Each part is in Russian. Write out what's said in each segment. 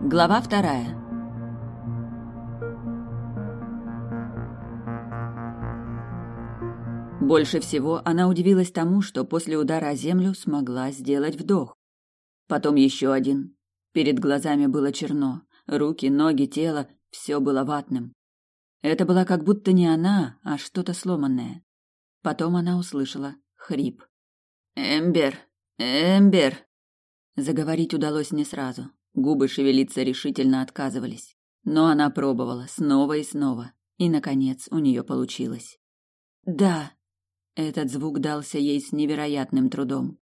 Глава вторая. Больше всего она удивилась тому, что после удара о землю смогла сделать вдох. Потом еще один. Перед глазами было черно. Руки, ноги, тело — все было ватным. Это была как будто не она, а что-то сломанное. Потом она услышала хрип. «Эмбер! Эмбер!» Заговорить удалось не сразу. Губы шевелиться решительно отказывались. Но она пробовала снова и снова. И, наконец, у нее получилось. «Да!» Этот звук дался ей с невероятным трудом.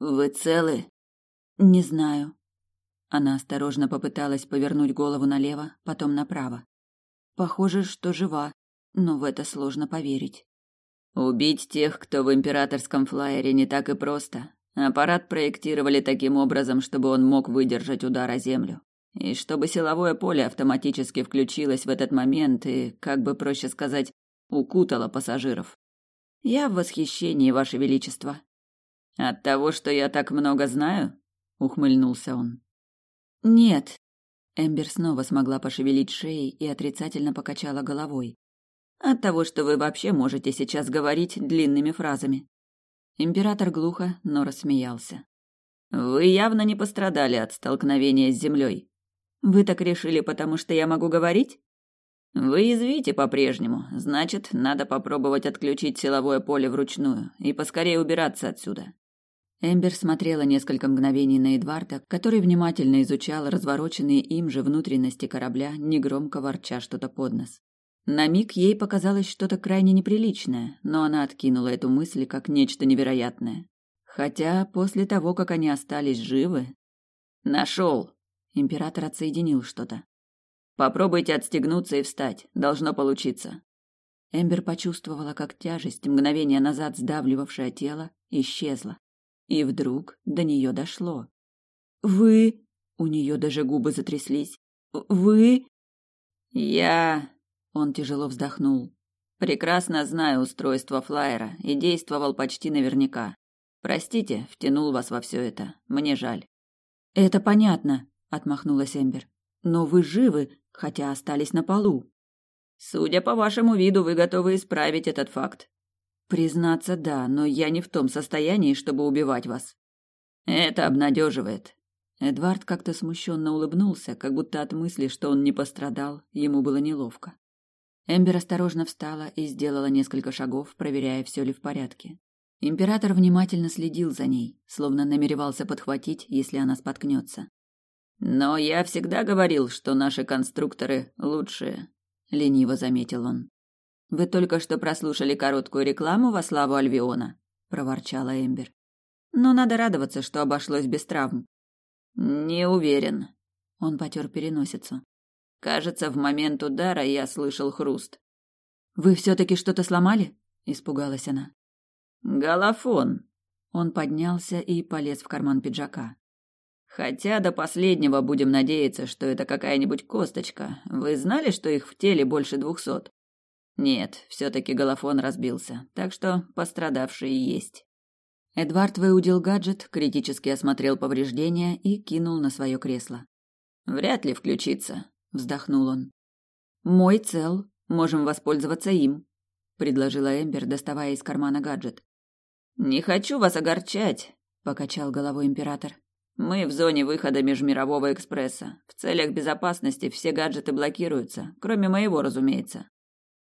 «Вы целы?» «Не знаю». Она осторожно попыталась повернуть голову налево, потом направо. Похоже, что жива, но в это сложно поверить. Убить тех, кто в императорском флайере, не так и просто. Аппарат проектировали таким образом, чтобы он мог выдержать удар о землю. И чтобы силовое поле автоматически включилось в этот момент и, как бы проще сказать, укутало пассажиров. Я в восхищении, Ваше Величество. От того, что я так много знаю? Ухмыльнулся он. Нет. Эмбер снова смогла пошевелить шеей и отрицательно покачала головой. От того, что вы вообще можете сейчас говорить длинными фразами. Император глухо, но рассмеялся. Вы явно не пострадали от столкновения с землей. Вы так решили, потому что я могу говорить? Вы извите по-прежнему, значит, надо попробовать отключить силовое поле вручную и поскорее убираться отсюда. Эмбер смотрела несколько мгновений на Эдварда, который внимательно изучал развороченные им же внутренности корабля, негромко ворча что-то под нос. На миг ей показалось что-то крайне неприличное, но она откинула эту мысль как нечто невероятное. Хотя после того, как они остались живы... Нашел! Император отсоединил что-то. Попробуйте отстегнуться и встать. Должно получиться. Эмбер почувствовала, как тяжесть, мгновение назад сдавливавшая тело, исчезла. И вдруг до нее дошло. «Вы...» У нее даже губы затряслись. «Вы...» «Я...» Он тяжело вздохнул. Прекрасно знаю устройство флайера и действовал почти наверняка. Простите, втянул вас во все это. Мне жаль. Это понятно, отмахнулась Эмбер. Но вы живы, хотя остались на полу. Судя по вашему виду, вы готовы исправить этот факт. Признаться, да, но я не в том состоянии, чтобы убивать вас. Это обнадеживает. Эдвард как-то смущенно улыбнулся, как будто от мысли, что он не пострадал, ему было неловко. Эмбер осторожно встала и сделала несколько шагов, проверяя, все ли в порядке. Император внимательно следил за ней, словно намеревался подхватить, если она споткнется. «Но я всегда говорил, что наши конструкторы лучшие», — лениво заметил он. «Вы только что прослушали короткую рекламу во славу Альвиона», — проворчала Эмбер. «Но надо радоваться, что обошлось без травм». «Не уверен», — он потер переносицу. Кажется, в момент удара я слышал хруст. Вы все таки что-то сломали? испугалась она. Голофон. Он поднялся и полез в карман пиджака. Хотя до последнего будем надеяться, что это какая-нибудь косточка. Вы знали, что их в теле больше двухсот? Нет, все таки голофон разбился, так что пострадавшие есть. Эдвард выудил гаджет, критически осмотрел повреждения и кинул на свое кресло. Вряд ли включится вздохнул он. Мой цел, можем воспользоваться им, предложила Эмбер, доставая из кармана гаджет. Не хочу вас огорчать, покачал головой император. Мы в зоне выхода межмирового экспресса. В целях безопасности все гаджеты блокируются, кроме моего, разумеется.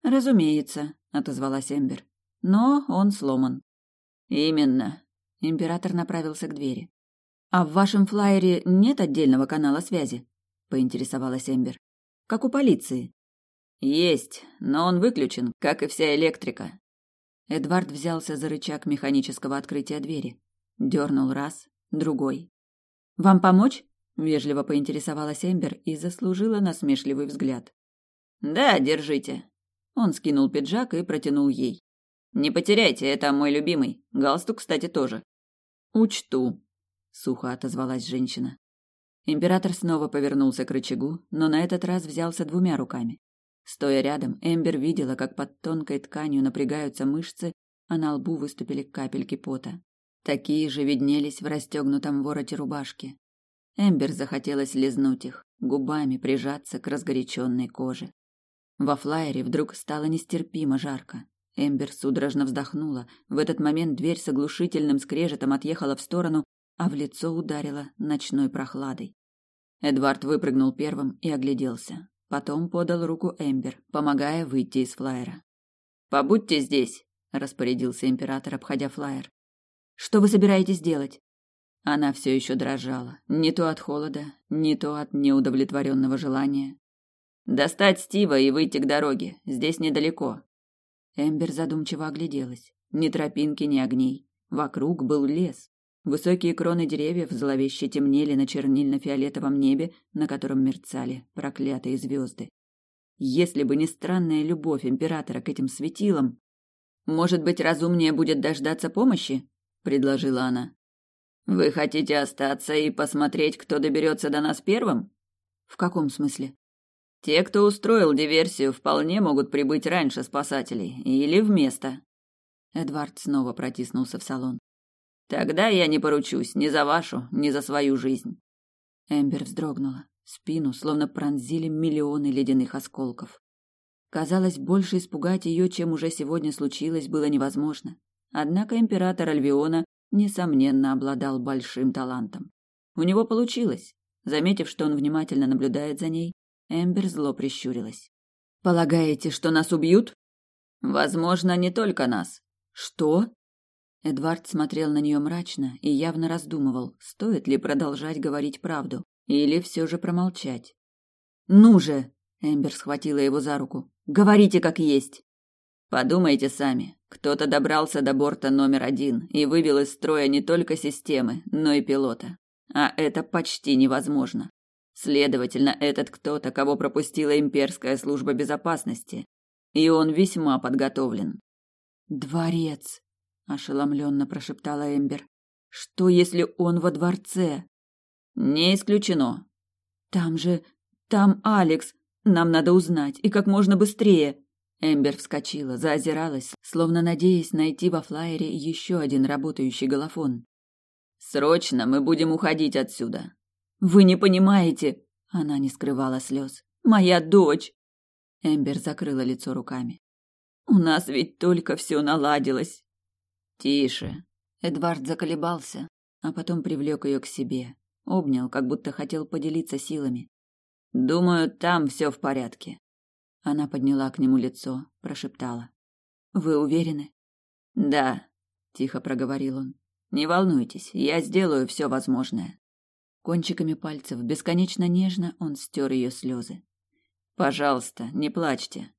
Разумеется, отозвалась Эмбер. Но он сломан. Именно. Император направился к двери. А в вашем флайере нет отдельного канала связи? Поинтересовалась Эмбер. Как у полиции. Есть, но он выключен, как и вся электрика. Эдвард взялся за рычаг механического открытия двери. Дернул раз, другой. Вам помочь? вежливо поинтересовалась Эмбер и заслужила насмешливый взгляд. Да, держите. Он скинул пиджак и протянул ей. Не потеряйте, это мой любимый. Галстук, кстати, тоже. Учту, сухо отозвалась женщина. Император снова повернулся к рычагу, но на этот раз взялся двумя руками. Стоя рядом, Эмбер видела, как под тонкой тканью напрягаются мышцы, а на лбу выступили капельки пота. Такие же виднелись в расстегнутом вороте рубашки. Эмбер захотелось лизнуть их, губами прижаться к разгоряченной коже. Во флайере вдруг стало нестерпимо жарко. Эмбер судорожно вздохнула. В этот момент дверь с оглушительным скрежетом отъехала в сторону, а в лицо ударила ночной прохладой. Эдвард выпрыгнул первым и огляделся. Потом подал руку Эмбер, помогая выйти из флайера. «Побудьте здесь», — распорядился император, обходя флайер. «Что вы собираетесь делать?» Она все еще дрожала, не то от холода, не то от неудовлетворенного желания. «Достать Стива и выйти к дороге. Здесь недалеко». Эмбер задумчиво огляделась. Ни тропинки, ни огней. Вокруг был лес. Высокие кроны деревьев зловеще темнели на чернильно-фиолетовом небе, на котором мерцали проклятые звезды. Если бы не странная любовь императора к этим светилам... «Может быть, разумнее будет дождаться помощи?» — предложила она. «Вы хотите остаться и посмотреть, кто доберется до нас первым?» «В каком смысле?» «Те, кто устроил диверсию, вполне могут прибыть раньше спасателей или вместо». Эдвард снова протиснулся в салон. «Тогда я не поручусь ни за вашу, ни за свою жизнь». Эмбер вздрогнула. Спину словно пронзили миллионы ледяных осколков. Казалось, больше испугать ее, чем уже сегодня случилось, было невозможно. Однако император Альвиона несомненно, обладал большим талантом. У него получилось. Заметив, что он внимательно наблюдает за ней, Эмбер зло прищурилась. «Полагаете, что нас убьют?» «Возможно, не только нас». «Что?» Эдвард смотрел на нее мрачно и явно раздумывал, стоит ли продолжать говорить правду или все же промолчать. «Ну же!» — Эмбер схватила его за руку. «Говорите, как есть!» Подумайте сами. Кто-то добрался до борта номер один и вывел из строя не только системы, но и пилота. А это почти невозможно. Следовательно, этот кто-то, кого пропустила имперская служба безопасности. И он весьма подготовлен. «Дворец!» – ошеломленно прошептала Эмбер. «Что, если он во дворце?» «Не исключено». «Там же... там Алекс. Нам надо узнать, и как можно быстрее!» Эмбер вскочила, заозиралась, словно надеясь найти во флайере еще один работающий голофон. «Срочно мы будем уходить отсюда!» «Вы не понимаете!» Она не скрывала слез. «Моя дочь!» Эмбер закрыла лицо руками. «У нас ведь только все наладилось!» «Тише!» Эдвард заколебался, а потом привлек ее к себе. Обнял, как будто хотел поделиться силами. «Думаю, там все в порядке. Она подняла к нему лицо, прошептала. «Вы уверены?» «Да», — тихо проговорил он. «Не волнуйтесь, я сделаю все возможное». Кончиками пальцев, бесконечно нежно, он стер ее слезы. «Пожалуйста, не плачьте».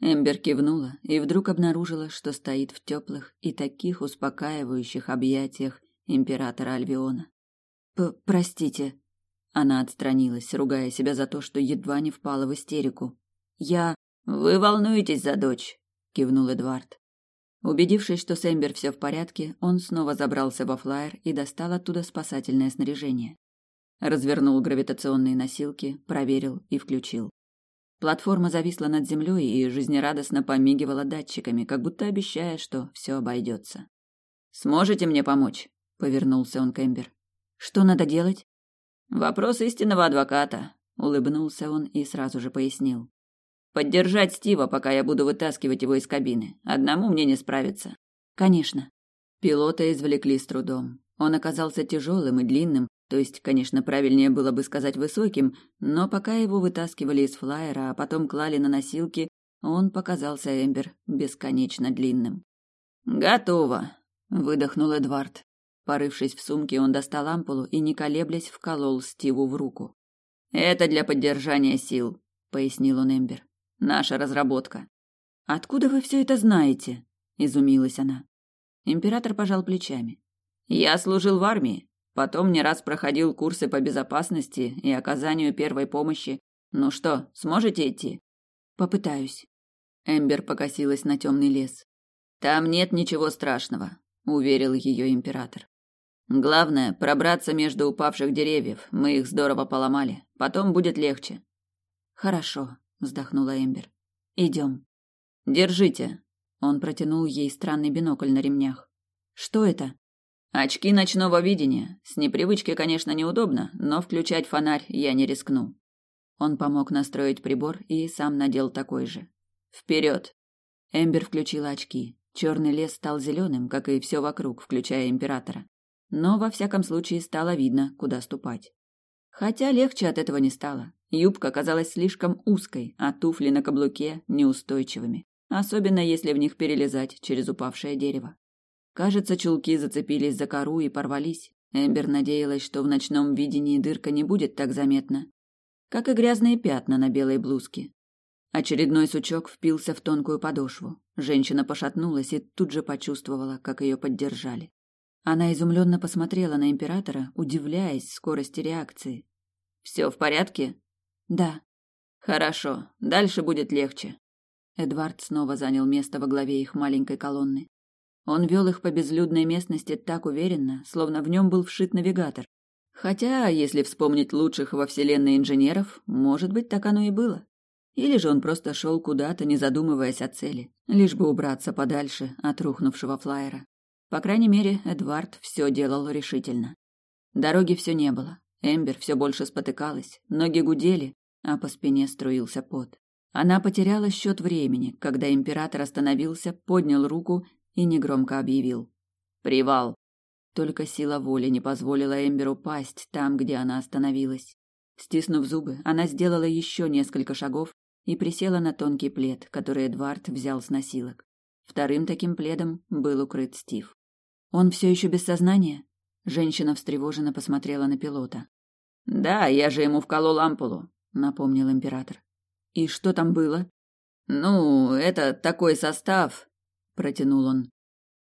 Эмбер кивнула и вдруг обнаружила, что стоит в теплых и таких успокаивающих объятиях императора Альвиона. «Простите». Она отстранилась, ругая себя за то, что едва не впала в истерику. Я... Вы волнуетесь за дочь, кивнул Эдвард. Убедившись, что с Эмбер все в порядке, он снова забрался во флайер и достал оттуда спасательное снаряжение. Развернул гравитационные носилки, проверил и включил. Платформа зависла над землей и жизнерадостно помигивала датчиками, как будто обещая, что все обойдется. «Сможете мне помочь?» — повернулся он к Эмбер. «Что надо делать?» «Вопрос истинного адвоката», — улыбнулся он и сразу же пояснил. Поддержать Стива, пока я буду вытаскивать его из кабины. Одному мне не справиться. Конечно. Пилота извлекли с трудом. Он оказался тяжелым и длинным, то есть, конечно, правильнее было бы сказать высоким, но пока его вытаскивали из флайера, а потом клали на носилки, он показался Эмбер бесконечно длинным. «Готово», — выдохнул Эдвард. Порывшись в сумке, он достал ампулу и, не колеблясь, вколол Стиву в руку. «Это для поддержания сил», — пояснил он Эмбер. Наша разработка. Откуда вы все это знаете? изумилась она. Император пожал плечами. Я служил в армии, потом не раз проходил курсы по безопасности и оказанию первой помощи. Ну что, сможете идти? Попытаюсь. Эмбер покосилась на темный лес. Там нет ничего страшного, уверил ее император. Главное пробраться между упавших деревьев. Мы их здорово поломали. Потом будет легче. Хорошо, вздохнула Эмбер. Идем. Держите. Он протянул ей странный бинокль на ремнях. Что это? Очки ночного видения. С непривычки, конечно, неудобно, но включать фонарь я не рискну. Он помог настроить прибор и сам надел такой же. Вперед! Эмбер включила очки. Черный лес стал зеленым, как и все вокруг, включая императора. Но, во всяком случае, стало видно, куда ступать. Хотя легче от этого не стало. Юбка казалась слишком узкой, а туфли на каблуке неустойчивыми, особенно если в них перелезать через упавшее дерево. Кажется, чулки зацепились за кору и порвались. Эмбер надеялась, что в ночном видении дырка не будет так заметна, как и грязные пятна на белой блузке. Очередной сучок впился в тонкую подошву. Женщина пошатнулась и тут же почувствовала, как ее поддержали. Она изумленно посмотрела на императора, удивляясь скорости реакции. «Все в порядке?» «Да». «Хорошо, дальше будет легче». Эдвард снова занял место во главе их маленькой колонны. Он вел их по безлюдной местности так уверенно, словно в нем был вшит навигатор. Хотя, если вспомнить лучших во вселенной инженеров, может быть, так оно и было. Или же он просто шел куда-то, не задумываясь о цели, лишь бы убраться подальше от рухнувшего флайера. По крайней мере, Эдвард все делал решительно. Дороги все не было. Эмбер все больше спотыкалась, ноги гудели, а по спине струился пот. Она потеряла счет времени, когда император остановился, поднял руку и негромко объявил. «Привал!» Только сила воли не позволила Эмберу упасть там, где она остановилась. Стиснув зубы, она сделала еще несколько шагов и присела на тонкий плед, который Эдвард взял с носилок. Вторым таким пледом был укрыт Стив. Он все еще без сознания? Женщина встревоженно посмотрела на пилота. Да, я же ему вколол ампулу, напомнил император. И что там было? Ну, это такой состав, протянул он.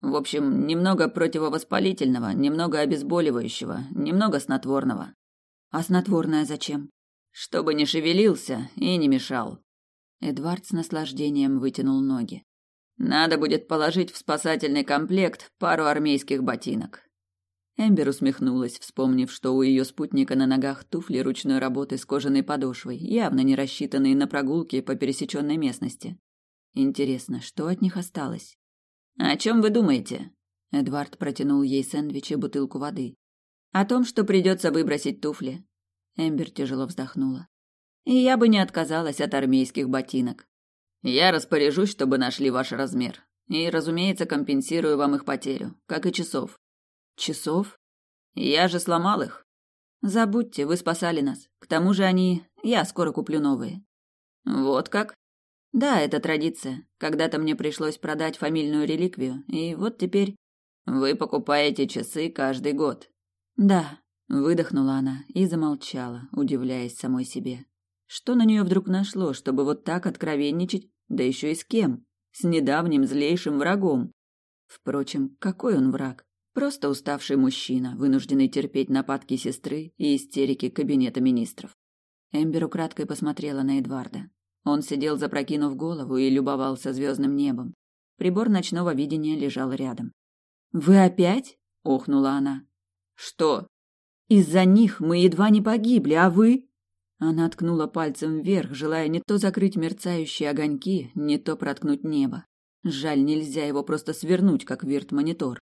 В общем, немного противовоспалительного, немного обезболивающего, немного снотворного. А снотворное зачем? Чтобы не шевелился и не мешал. Эдвард с наслаждением вытянул ноги. Надо будет положить в спасательный комплект пару армейских ботинок. Эмбер усмехнулась, вспомнив, что у ее спутника на ногах туфли ручной работы с кожаной подошвой, явно не рассчитанные на прогулки по пересеченной местности. Интересно, что от них осталось? «О чем вы думаете?» Эдвард протянул ей сэндвич и бутылку воды. «О том, что придется выбросить туфли». Эмбер тяжело вздохнула. «И я бы не отказалась от армейских ботинок. Я распоряжусь, чтобы нашли ваш размер. И, разумеется, компенсирую вам их потерю, как и часов. Часов? Я же сломал их. Забудьте, вы спасали нас. К тому же они... Я скоро куплю новые. Вот как? Да, это традиция. Когда-то мне пришлось продать фамильную реликвию, и вот теперь... Вы покупаете часы каждый год. Да, выдохнула она и замолчала, удивляясь самой себе. Что на нее вдруг нашло, чтобы вот так откровенничать да еще и с кем? С недавним злейшим врагом. Впрочем, какой он враг? Просто уставший мужчина, вынужденный терпеть нападки сестры и истерики кабинета министров. Эмбер украдкой посмотрела на Эдварда. Он сидел, запрокинув голову, и любовался звездным небом. Прибор ночного видения лежал рядом. «Вы опять?» — охнула она. «Что?» «Из-за них мы едва не погибли, а вы?» Она ткнула пальцем вверх, желая не то закрыть мерцающие огоньки, не то проткнуть небо. Жаль, нельзя его просто свернуть, как вирт-монитор.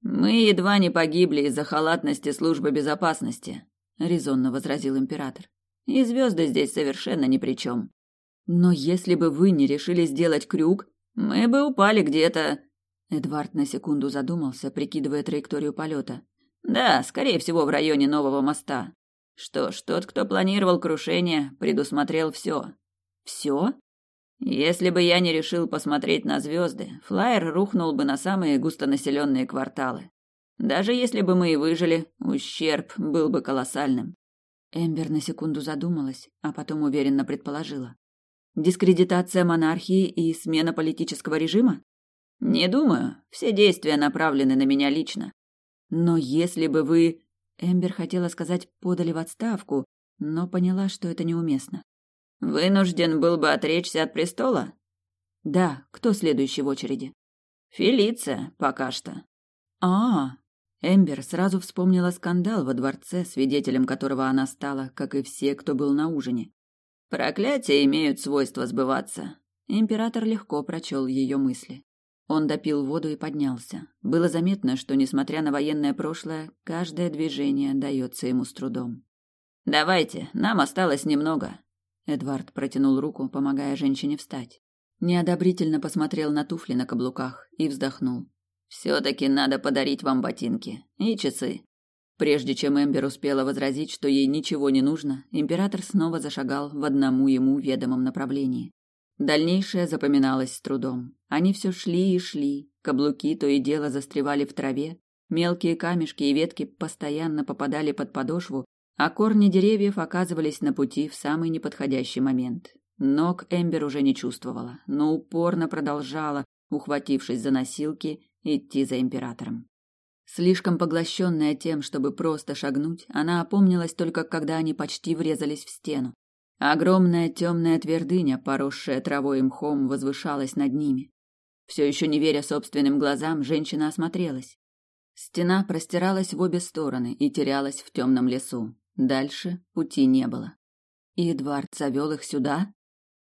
«Мы едва не погибли из-за халатности службы безопасности», — резонно возразил император. «И звезды здесь совершенно ни при чем. Но если бы вы не решили сделать крюк, мы бы упали где-то...» Эдвард на секунду задумался, прикидывая траекторию полета. «Да, скорее всего, в районе нового моста. Что ж, тот, кто планировал крушение, предусмотрел все. Все? Если бы я не решил посмотреть на звезды, флайер рухнул бы на самые густонаселенные кварталы. Даже если бы мы и выжили, ущерб был бы колоссальным. Эмбер на секунду задумалась, а потом уверенно предположила. Дискредитация монархии и смена политического режима? Не думаю. Все действия направлены на меня лично. Но если бы вы... Эмбер хотела сказать «подали в отставку», но поняла, что это неуместно. «Вынужден был бы отречься от престола?» «Да, кто следующий в очереди?» «Фелиция, пока что». «А, Эмбер сразу вспомнила скандал во дворце, свидетелем которого она стала, как и все, кто был на ужине. Проклятия имеют свойство сбываться. Император легко прочел ее мысли. Он допил воду и поднялся. Было заметно, что, несмотря на военное прошлое, каждое движение дается ему с трудом. «Давайте, нам осталось немного». Эдвард протянул руку, помогая женщине встать. Неодобрительно посмотрел на туфли на каблуках и вздохнул. «Все-таки надо подарить вам ботинки и часы». Прежде чем Эмбер успела возразить, что ей ничего не нужно, император снова зашагал в одному ему ведомом направлении. Дальнейшее запоминалось с трудом. Они все шли и шли, каблуки то и дело застревали в траве, мелкие камешки и ветки постоянно попадали под подошву, а корни деревьев оказывались на пути в самый неподходящий момент. Ног Эмбер уже не чувствовала, но упорно продолжала, ухватившись за носилки, идти за императором. Слишком поглощенная тем, чтобы просто шагнуть, она опомнилась только когда они почти врезались в стену. Огромная темная твердыня, поросшая травой и мхом, возвышалась над ними. Все еще не веря собственным глазам, женщина осмотрелась. Стена простиралась в обе стороны и терялась в темном лесу. Дальше пути не было. И Эдвард завел их сюда?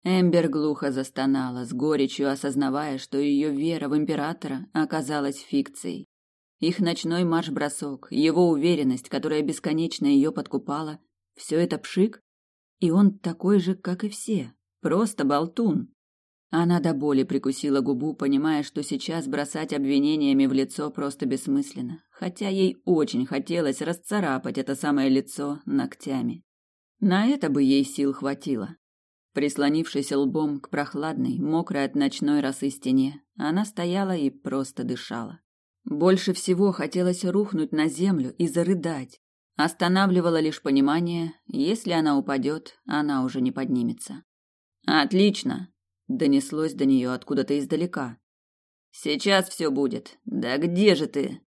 Эмбер глухо застонала, с горечью осознавая, что ее вера в императора оказалась фикцией. Их ночной марш-бросок, его уверенность, которая бесконечно ее подкупала, все это пшик? И он такой же, как и все, просто болтун. Она до боли прикусила губу, понимая, что сейчас бросать обвинениями в лицо просто бессмысленно, хотя ей очень хотелось расцарапать это самое лицо ногтями. На это бы ей сил хватило. Прислонившись лбом к прохладной, мокрой от ночной росы стене, она стояла и просто дышала. Больше всего хотелось рухнуть на землю и зарыдать. Останавливало лишь понимание, если она упадет, она уже не поднимется. «Отлично!» — донеслось до нее откуда-то издалека. «Сейчас все будет. Да где же ты?»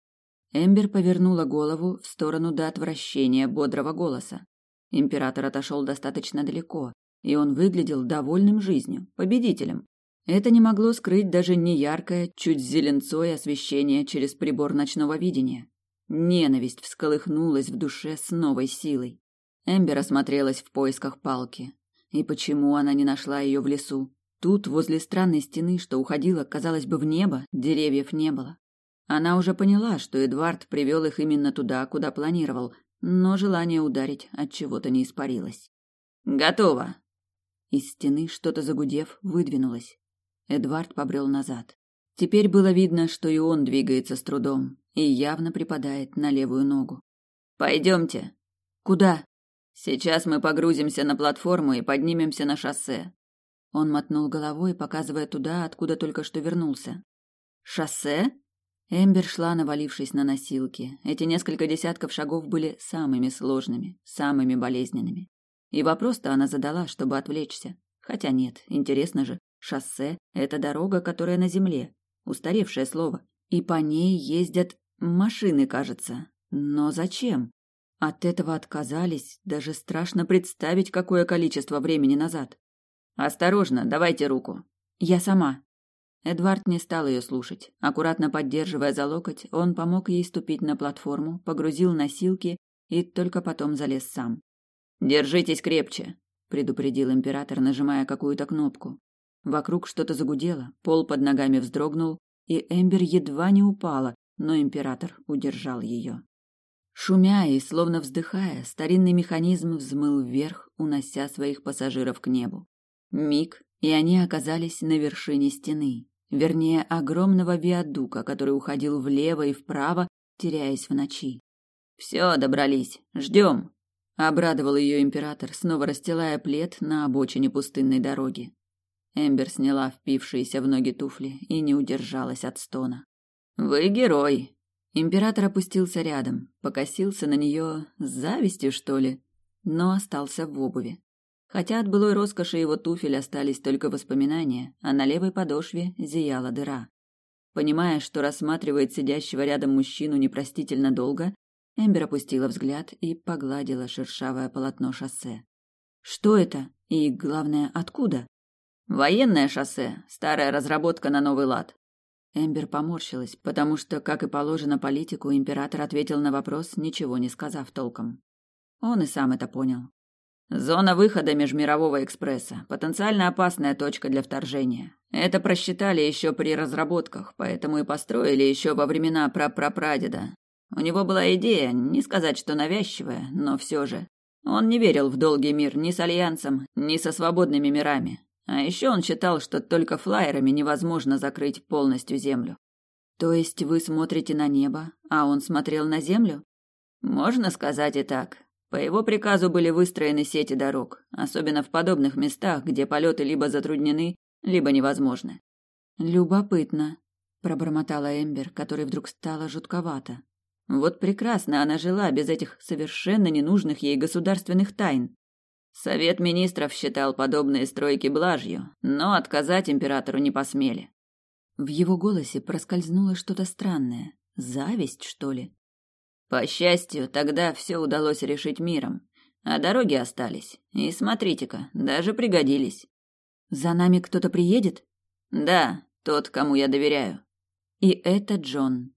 Эмбер повернула голову в сторону до отвращения бодрого голоса. Император отошел достаточно далеко, и он выглядел довольным жизнью, победителем. Это не могло скрыть даже неяркое, чуть зеленцой освещение через прибор ночного видения. Ненависть всколыхнулась в душе с новой силой. Эмбер осмотрелась в поисках палки. И почему она не нашла ее в лесу? Тут, возле странной стены, что уходила, казалось бы, в небо, деревьев не было. Она уже поняла, что Эдвард привел их именно туда, куда планировал, но желание ударить от чего-то не испарилось. Готово. Из стены что-то загудев выдвинулось. Эдвард побрел назад. Теперь было видно, что и он двигается с трудом и явно припадает на левую ногу. Пойдемте. Куда? Сейчас мы погрузимся на платформу и поднимемся на шоссе. Он мотнул головой, показывая туда, откуда только что вернулся. Шоссе? Эмбер шла, навалившись на носилки. Эти несколько десятков шагов были самыми сложными, самыми болезненными. И вопрос-то она задала, чтобы отвлечься. Хотя нет, интересно же, Шоссе – это дорога, которая на земле. Устаревшее слово. И по ней ездят машины, кажется. Но зачем? От этого отказались, даже страшно представить, какое количество времени назад. «Осторожно, давайте руку». «Я сама». Эдвард не стал ее слушать. Аккуратно поддерживая за локоть, он помог ей ступить на платформу, погрузил носилки и только потом залез сам. «Держитесь крепче», — предупредил император, нажимая какую-то кнопку. Вокруг что-то загудело, пол под ногами вздрогнул, и Эмбер едва не упала, но император удержал ее. Шумя и словно вздыхая, старинный механизм взмыл вверх, унося своих пассажиров к небу. Миг, и они оказались на вершине стены, вернее, огромного виадука, который уходил влево и вправо, теряясь в ночи. «Все, добрались. Ждем!» — обрадовал ее император, снова расстилая плед на обочине пустынной дороги. Эмбер сняла впившиеся в ноги туфли и не удержалась от стона. «Вы герой!» Император опустился рядом, покосился на нее с завистью, что ли, но остался в обуви. Хотя от былой роскоши его туфель остались только воспоминания, а на левой подошве зияла дыра. Понимая, что рассматривает сидящего рядом мужчину непростительно долго, Эмбер опустила взгляд и погладила шершавое полотно шоссе. Что это? И, главное, откуда? Военное шоссе, старая разработка на новый лад. Эмбер поморщилась, потому что, как и положено политику, император ответил на вопрос, ничего не сказав толком. Он и сам это понял. Зона выхода межмирового экспресса. Потенциально опасная точка для вторжения. Это просчитали еще при разработках, поэтому и построили еще во времена прапрапрадеда. У него была идея, не сказать, что навязчивая, но все же. Он не верил в долгий мир ни с Альянсом, ни со свободными мирами. А еще он считал, что только флайерами невозможно закрыть полностью Землю. То есть вы смотрите на небо, а он смотрел на Землю? Можно сказать и так. По его приказу были выстроены сети дорог, особенно в подобных местах, где полеты либо затруднены, либо невозможны. Любопытно, пробормотала Эмбер, которой вдруг стало жутковато. Вот прекрасно она жила без этих совершенно ненужных ей государственных тайн. Совет министров считал подобные стройки блажью, но отказать императору не посмели. В его голосе проскользнуло что-то странное. Зависть, что ли? По счастью, тогда все удалось решить миром, а дороги остались. И смотрите-ка, даже пригодились. За нами кто-то приедет? Да, тот, кому я доверяю. И это Джон,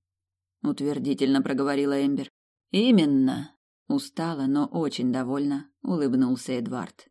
утвердительно проговорила Эмбер. Именно. Устало, но очень довольно улыбнулся Эдвард.